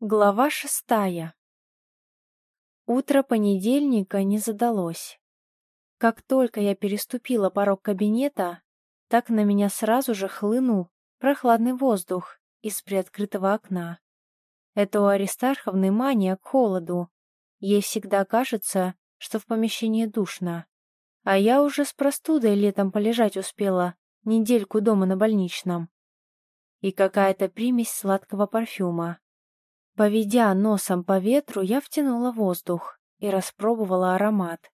Глава шестая. Утро понедельника не задалось. Как только я переступила порог кабинета, так на меня сразу же хлынул прохладный воздух из приоткрытого окна. Это у Аристарховны мания к холоду. Ей всегда кажется, что в помещении душно. А я уже с простудой летом полежать успела, недельку дома на больничном. И какая-то примесь сладкого парфюма. Поведя носом по ветру, я втянула воздух и распробовала аромат.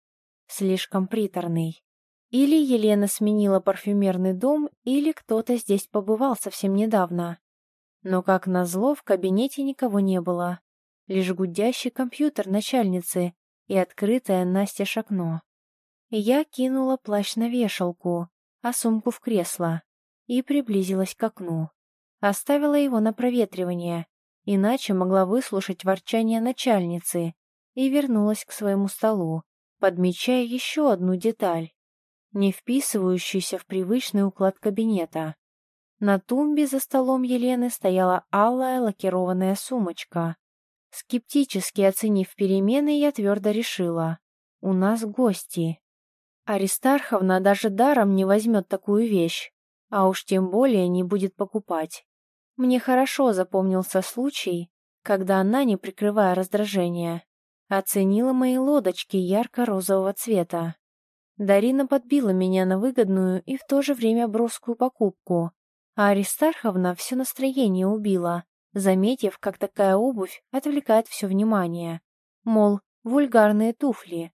Слишком приторный. Или Елена сменила парфюмерный дом, или кто-то здесь побывал совсем недавно. Но, как назло, в кабинете никого не было. Лишь гудящий компьютер начальницы и открытое Настя окно. Я кинула плащ на вешалку, а сумку в кресло и приблизилась к окну. Оставила его на проветривание иначе могла выслушать ворчание начальницы и вернулась к своему столу, подмечая еще одну деталь, не вписывающуюся в привычный уклад кабинета. На тумбе за столом Елены стояла алая лакированная сумочка. Скептически оценив перемены, я твердо решила. У нас гости. Аристарховна даже даром не возьмет такую вещь, а уж тем более не будет покупать. Мне хорошо запомнился случай, когда она, не прикрывая раздражение, оценила мои лодочки ярко-розового цвета. Дарина подбила меня на выгодную и в то же время броскую покупку, а Аристарховна все настроение убила, заметив, как такая обувь отвлекает все внимание. Мол, вульгарные туфли.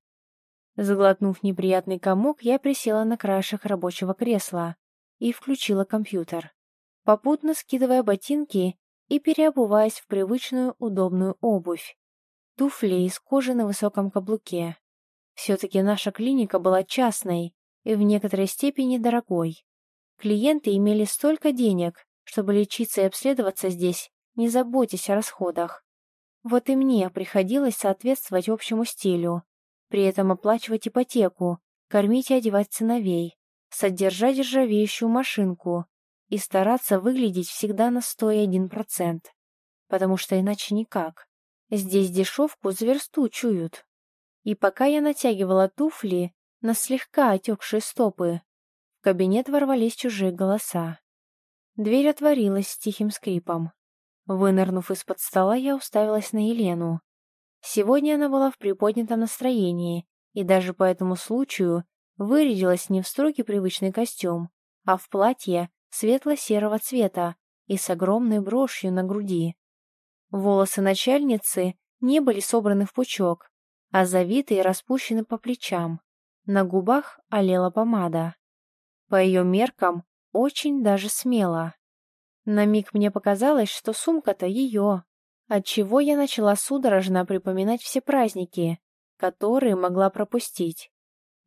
Заглотнув неприятный комок, я присела на краешек рабочего кресла и включила компьютер попутно скидывая ботинки и переобуваясь в привычную удобную обувь. Туфли из кожи на высоком каблуке. Все-таки наша клиника была частной и в некоторой степени дорогой. Клиенты имели столько денег, чтобы лечиться и обследоваться здесь, не заботясь о расходах. Вот и мне приходилось соответствовать общему стилю, при этом оплачивать ипотеку, кормить и одевать сыновей, содержать ржавеющую машинку, и стараться выглядеть всегда на 101%, потому что иначе никак. Здесь дешевку зверсту чуют. И пока я натягивала туфли на слегка отекшие стопы, в кабинет ворвались чужие голоса. Дверь отворилась с тихим скрипом. Вынырнув из-под стола, я уставилась на Елену. Сегодня она была в приподнятом настроении и даже по этому случаю вырядилась не в строгий привычный костюм, а в платье светло-серого цвета и с огромной брошью на груди. Волосы начальницы не были собраны в пучок, а завиты и распущены по плечам. На губах олела помада. По ее меркам, очень даже смело. На миг мне показалось, что сумка-то ее, отчего я начала судорожно припоминать все праздники, которые могла пропустить.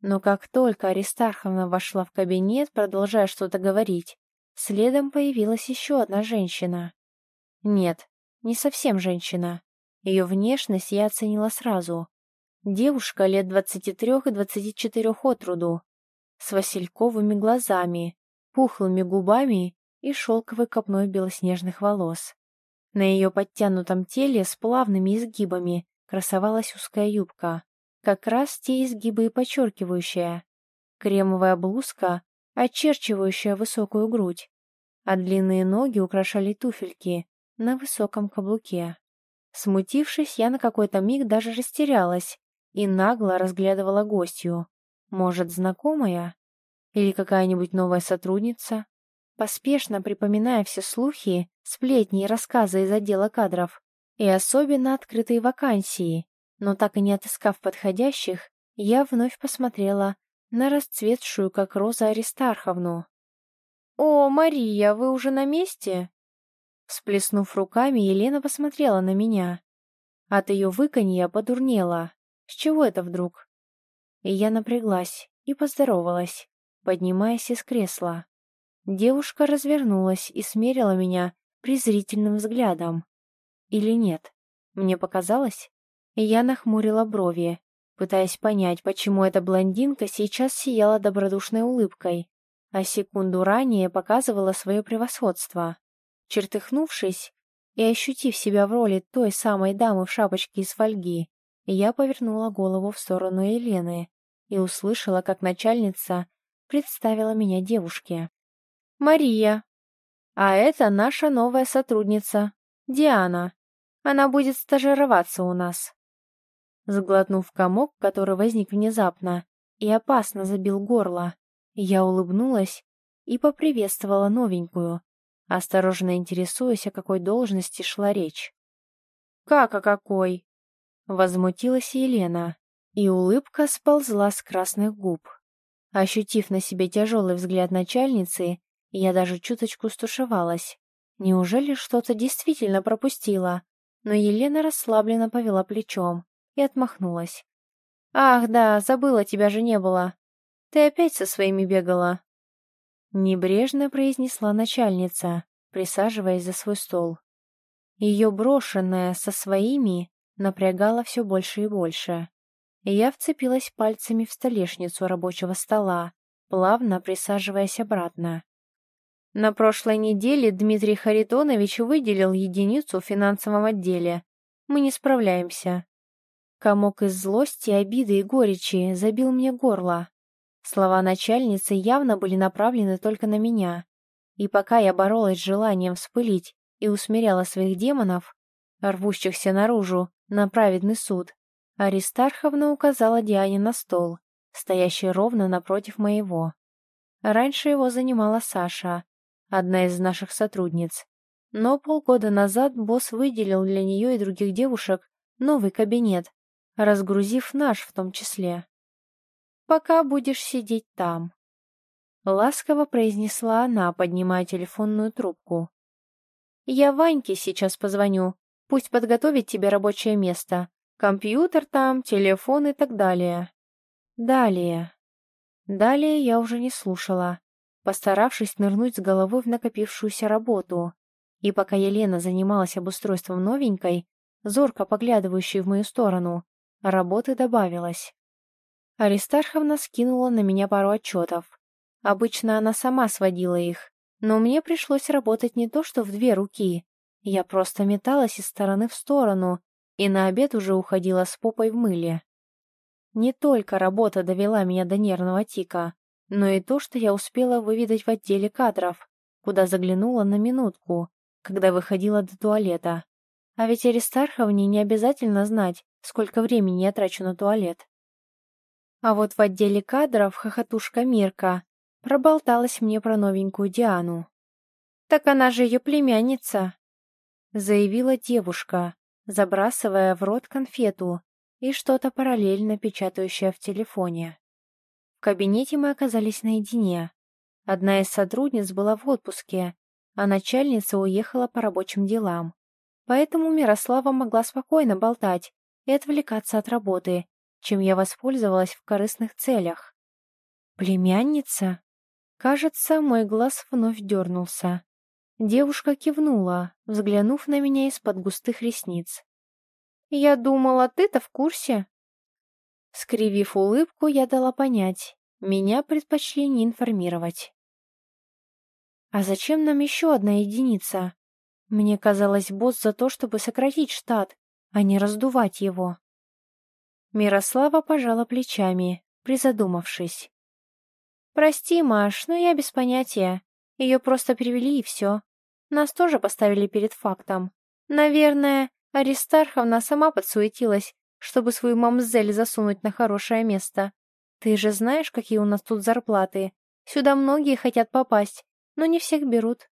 Но как только Аристарховна вошла в кабинет, продолжая что-то говорить, Следом появилась еще одна женщина. Нет, не совсем женщина. Ее внешность я оценила сразу. Девушка лет двадцати трех и двадцати четырех от роду, с васильковыми глазами, пухлыми губами и шелковой копной белоснежных волос. На ее подтянутом теле с плавными изгибами красовалась узкая юбка, как раз те изгибы и подчеркивающая. Кремовая блузка очерчивающая высокую грудь, а длинные ноги украшали туфельки на высоком каблуке. Смутившись, я на какой-то миг даже растерялась и нагло разглядывала гостью. Может, знакомая? Или какая-нибудь новая сотрудница? Поспешно припоминая все слухи, сплетни и рассказы из отдела кадров, и особенно открытые вакансии, но так и не отыскав подходящих, я вновь посмотрела на расцветшую, как роза Аристарховну. «О, Мария, вы уже на месте?» Всплеснув руками, Елена посмотрела на меня. От ее выканья подурнела. С чего это вдруг? И я напряглась и поздоровалась, поднимаясь из кресла. Девушка развернулась и смерила меня презрительным взглядом. Или нет? Мне показалось? Я нахмурила брови, пытаясь понять, почему эта блондинка сейчас сияла добродушной улыбкой, а секунду ранее показывала свое превосходство. Чертыхнувшись, и ощутив себя в роли той самой дамы в шапочке из фольги, я повернула голову в сторону Елены и услышала, как начальница представила меня девушке. «Мария. А это наша новая сотрудница, Диана. Она будет стажироваться у нас». Сглотнув комок, который возник внезапно и опасно забил горло, я улыбнулась и поприветствовала новенькую, осторожно интересуясь, о какой должности шла речь. «Как о какой?» — возмутилась Елена, и улыбка сползла с красных губ. Ощутив на себе тяжелый взгляд начальницы, я даже чуточку стушевалась. Неужели что-то действительно пропустила? Но Елена расслабленно повела плечом и отмахнулась. «Ах, да, забыла, тебя же не было. Ты опять со своими бегала?» Небрежно произнесла начальница, присаживаясь за свой стол. Ее брошенная со своими напрягала все больше и больше. Я вцепилась пальцами в столешницу рабочего стола, плавно присаживаясь обратно. На прошлой неделе Дмитрий Харитонович выделил единицу в финансовом отделе. Мы не справляемся. Комок из злости, обиды и горечи забил мне горло. Слова начальницы явно были направлены только на меня. И пока я боролась с желанием вспылить и усмиряла своих демонов, рвущихся наружу на праведный суд, Аристарховна указала Диане на стол, стоящий ровно напротив моего. Раньше его занимала Саша, одна из наших сотрудниц. Но полгода назад босс выделил для нее и других девушек новый кабинет, разгрузив наш в том числе пока будешь сидеть там», — ласково произнесла она, поднимая телефонную трубку. «Я Ваньке сейчас позвоню, пусть подготовит тебе рабочее место, компьютер там, телефон и так далее». Далее. Далее я уже не слушала, постаравшись нырнуть с головой в накопившуюся работу. И пока Елена занималась обустройством новенькой, зорко поглядывающей в мою сторону, работы добавилось. Аристарховна скинула на меня пару отчетов. Обычно она сама сводила их, но мне пришлось работать не то что в две руки. Я просто металась из стороны в сторону и на обед уже уходила с попой в мыле. Не только работа довела меня до нервного тика, но и то, что я успела выведать в отделе кадров, куда заглянула на минутку, когда выходила до туалета. А ведь Аристарховне не обязательно знать, сколько времени я трачу на туалет. А вот в отделе кадров хохотушка Мирка проболталась мне про новенькую Диану. «Так она же ее племянница», — заявила девушка, забрасывая в рот конфету и что-то параллельно печатающее в телефоне. В кабинете мы оказались наедине. Одна из сотрудниц была в отпуске, а начальница уехала по рабочим делам. Поэтому Мирослава могла спокойно болтать и отвлекаться от работы, чем я воспользовалась в корыстных целях. «Племянница?» Кажется, мой глаз вновь дернулся. Девушка кивнула, взглянув на меня из-под густых ресниц. «Я думала, ты-то в курсе?» Скривив улыбку, я дала понять, меня предпочли не информировать. «А зачем нам еще одна единица? Мне казалось, босс за то, чтобы сократить штат, а не раздувать его». Мирослава пожала плечами, призадумавшись. «Прости, Маш, но я без понятия. Ее просто перевели и все. Нас тоже поставили перед фактом. Наверное, Аристарховна сама подсуетилась, чтобы свою мамзель засунуть на хорошее место. Ты же знаешь, какие у нас тут зарплаты. Сюда многие хотят попасть, но не всех берут».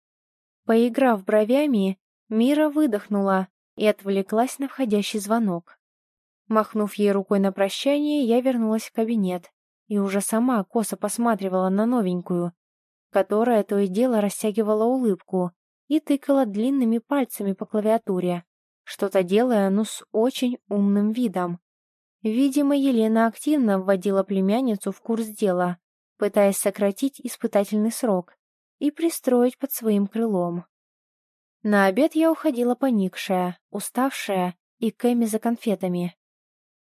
Поиграв бровями, Мира выдохнула и отвлеклась на входящий звонок. Махнув ей рукой на прощание, я вернулась в кабинет и уже сама косо посматривала на новенькую, которая то и дело растягивала улыбку и тыкала длинными пальцами по клавиатуре, что-то делая, ну, с очень умным видом. Видимо, Елена активно вводила племянницу в курс дела, пытаясь сократить испытательный срок и пристроить под своим крылом. На обед я уходила поникшая, уставшая и Кэми за конфетами.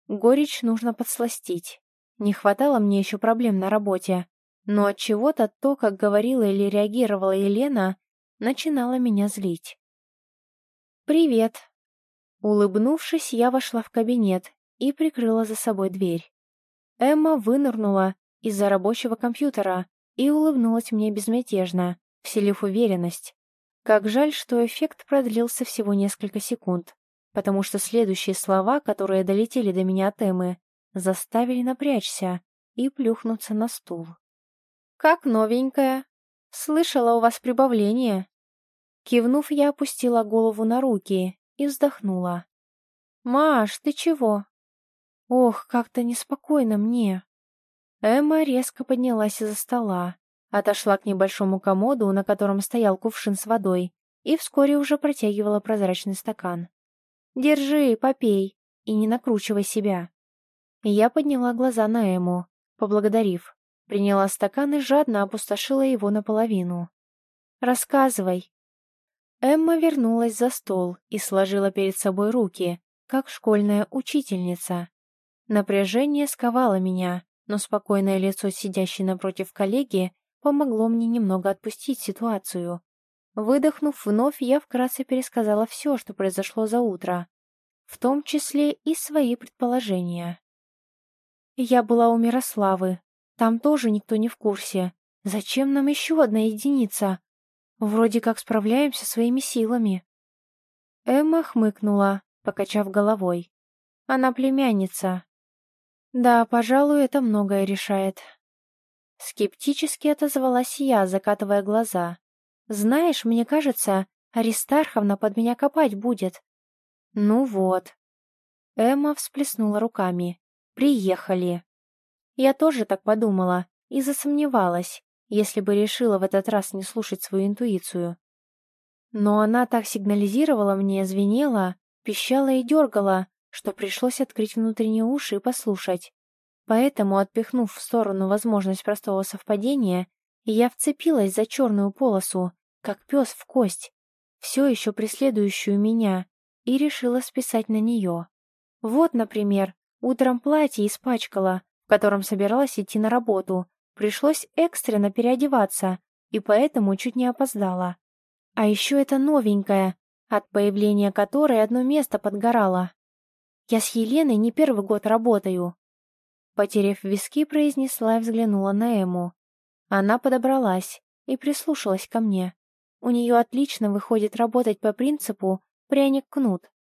Горечь нужно подсластить. Не хватало мне еще проблем на работе, но от чего-то то, как говорила или реагировала Елена, начинало меня злить. «Привет». Улыбнувшись, я вошла в кабинет и прикрыла за собой дверь. Эмма вынырнула из-за рабочего компьютера и улыбнулась мне безмятежно, вселив уверенность. Как жаль, что эффект продлился всего несколько секунд, потому что следующие слова, которые долетели до меня от Эммы, заставили напрячься и плюхнуться на стул. «Как новенькая. Слышала у вас прибавление». Кивнув, я опустила голову на руки и вздохнула. «Маш, ты чего?» «Ох, как-то неспокойно мне». Эмма резко поднялась из-за стола, отошла к небольшому комоду, на котором стоял кувшин с водой, и вскоре уже протягивала прозрачный стакан. «Держи, попей, и не накручивай себя». Я подняла глаза на Эму, поблагодарив. Приняла стакан и жадно опустошила его наполовину. «Рассказывай». Эмма вернулась за стол и сложила перед собой руки, как школьная учительница. Напряжение сковало меня, но спокойное лицо сидящей напротив коллеги помогло мне немного отпустить ситуацию. Выдохнув вновь, я вкратце пересказала все, что произошло за утро, в том числе и свои предположения. Я была у Мирославы, там тоже никто не в курсе. Зачем нам еще одна единица? Вроде как справляемся своими силами. Эмма хмыкнула, покачав головой. Она племянница. Да, пожалуй, это многое решает. Скептически отозвалась я, закатывая глаза. Знаешь, мне кажется, Аристарховна под меня копать будет. Ну вот. Эмма всплеснула руками. Приехали. Я тоже так подумала и засомневалась, если бы решила в этот раз не слушать свою интуицию. Но она так сигнализировала мне, звенела, пищала и дергала, что пришлось открыть внутренние уши и послушать. Поэтому, отпихнув в сторону возможность простого совпадения, я вцепилась за черную полосу, как пес в кость, все еще преследующую меня, и решила списать на нее. Вот, например, утром платье испачкала, в котором собиралась идти на работу. Пришлось экстренно переодеваться, и поэтому чуть не опоздала. А еще это новенькая, от появления которой одно место подгорало. Я с Еленой не первый год работаю. Потерев виски, произнесла и взглянула на Эму. Она подобралась и прислушалась ко мне. У нее отлично выходит работать по принципу «пряник-кнут».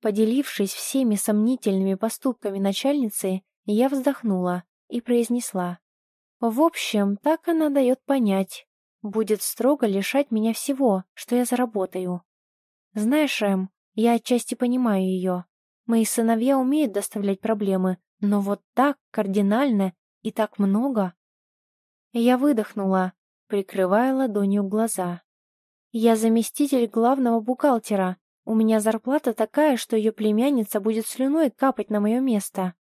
Поделившись всеми сомнительными поступками начальницы, я вздохнула и произнесла. В общем, так она дает понять. Будет строго лишать меня всего, что я заработаю. Знаешь, Эм, я отчасти понимаю ее. Мои сыновья умеют доставлять проблемы, но вот так кардинально и так много. Я выдохнула, прикрывая ладонью глаза. Я заместитель главного бухгалтера. У меня зарплата такая, что ее племянница будет слюной капать на мое место.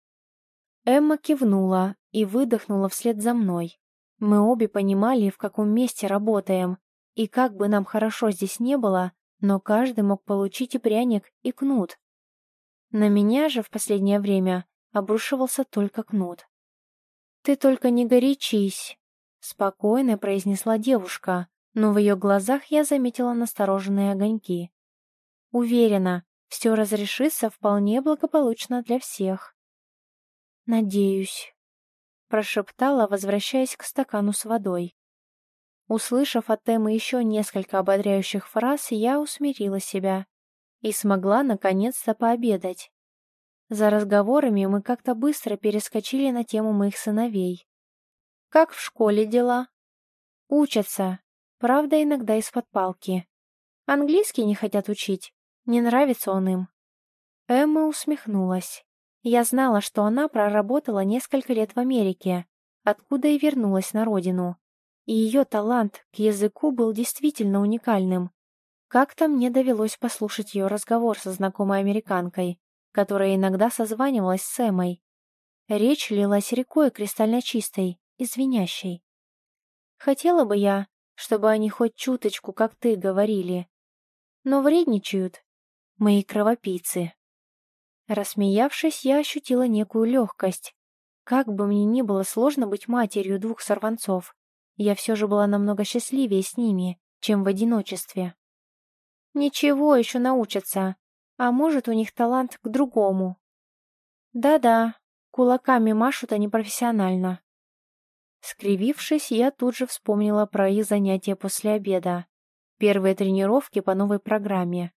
Эмма кивнула и выдохнула вслед за мной. Мы обе понимали, в каком месте работаем, и как бы нам хорошо здесь не было, но каждый мог получить и пряник, и кнут. На меня же в последнее время обрушивался только кнут. «Ты только не горячись», — спокойно произнесла девушка, но в ее глазах я заметила настороженные огоньки. «Уверена, все разрешится вполне благополучно для всех». «Надеюсь», — прошептала, возвращаясь к стакану с водой. Услышав от Эммы еще несколько ободряющих фраз, я усмирила себя и смогла наконец-то пообедать. За разговорами мы как-то быстро перескочили на тему моих сыновей. «Как в школе дела?» «Учатся. Правда, иногда из-под палки. Английский не хотят учить. Не нравится он им». Эмма усмехнулась. Я знала, что она проработала несколько лет в Америке, откуда и вернулась на родину. И ее талант к языку был действительно уникальным. Как-то мне довелось послушать ее разговор со знакомой американкой, которая иногда созванивалась с Эмой. Речь лилась рекой кристально чистой и звенящей. Хотела бы я, чтобы они хоть чуточку, как ты, говорили. Но вредничают мои кровопийцы. Рассмеявшись, я ощутила некую легкость. Как бы мне ни было сложно быть матерью двух сорванцов, я все же была намного счастливее с ними, чем в одиночестве. Ничего, еще научатся. А может, у них талант к другому. Да-да, кулаками машут они профессионально. Скривившись, я тут же вспомнила про их занятия после обеда. Первые тренировки по новой программе.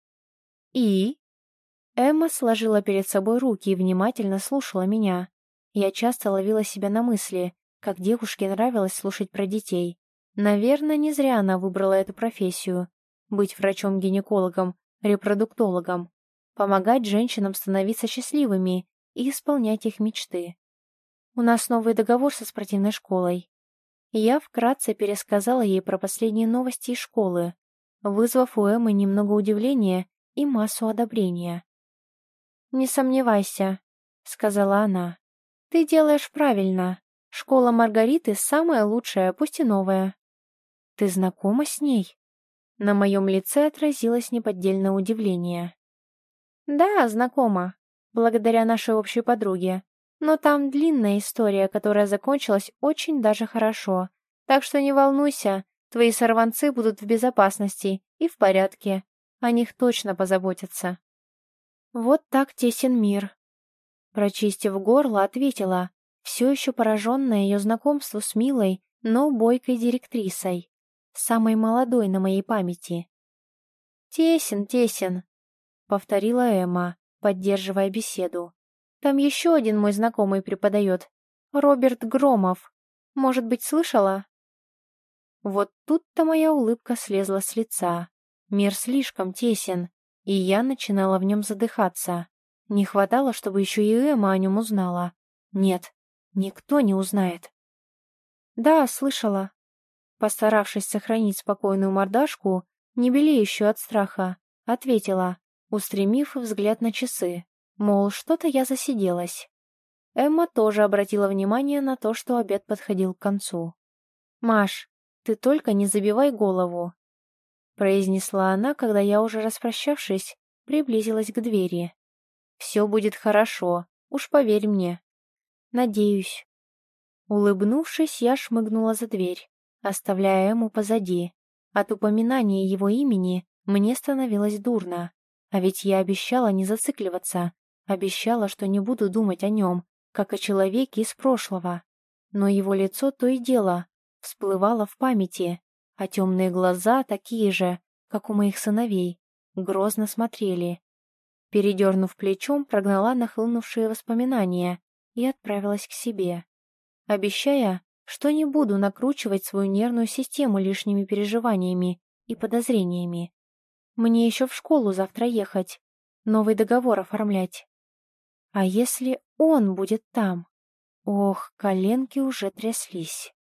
И? Эмма сложила перед собой руки и внимательно слушала меня. Я часто ловила себя на мысли, как девушке нравилось слушать про детей. Наверное, не зря она выбрала эту профессию. Быть врачом-гинекологом, репродуктологом. Помогать женщинам становиться счастливыми и исполнять их мечты. У нас новый договор со спортивной школой. Я вкратце пересказала ей про последние новости из школы, вызвав у Эммы немного удивления и массу одобрения. «Не сомневайся», — сказала она. «Ты делаешь правильно. Школа Маргариты самая лучшая, пусть и новая». «Ты знакома с ней?» На моем лице отразилось неподдельное удивление. «Да, знакома, благодаря нашей общей подруге. Но там длинная история, которая закончилась очень даже хорошо. Так что не волнуйся, твои сорванцы будут в безопасности и в порядке. О них точно позаботятся». Вот так тесен мир. Прочистив горло, ответила, все еще пораженная ее знакомству с милой, но бойкой директрисой, самой молодой на моей памяти. «Тесен, тесен», — повторила Эмма, поддерживая беседу. «Там еще один мой знакомый преподает, Роберт Громов. Может быть, слышала?» Вот тут-то моя улыбка слезла с лица. Мир слишком тесен, и я начинала в нем задыхаться. Не хватало, чтобы еще и Эмма о нем узнала. Нет, никто не узнает. Да, слышала. Постаравшись сохранить спокойную мордашку, не белеющую от страха, ответила, устремив взгляд на часы, мол, что-то я засиделась. Эмма тоже обратила внимание на то, что обед подходил к концу. «Маш, ты только не забивай голову произнесла она, когда я уже распрощавшись, приблизилась к двери. «Все будет хорошо, уж поверь мне». «Надеюсь». Улыбнувшись, я шмыгнула за дверь, оставляя ему позади. От упоминания его имени мне становилось дурно. А ведь я обещала не зацикливаться, обещала, что не буду думать о нем, как о человеке из прошлого. Но его лицо то и дело всплывало в памяти, а темные глаза, такие же, как у моих сыновей, грозно смотрели. Передернув плечом, прогнала нахлынувшие воспоминания и отправилась к себе, обещая, что не буду накручивать свою нервную систему лишними переживаниями и подозрениями. Мне еще в школу завтра ехать, новый договор оформлять. А если он будет там? Ох, коленки уже тряслись.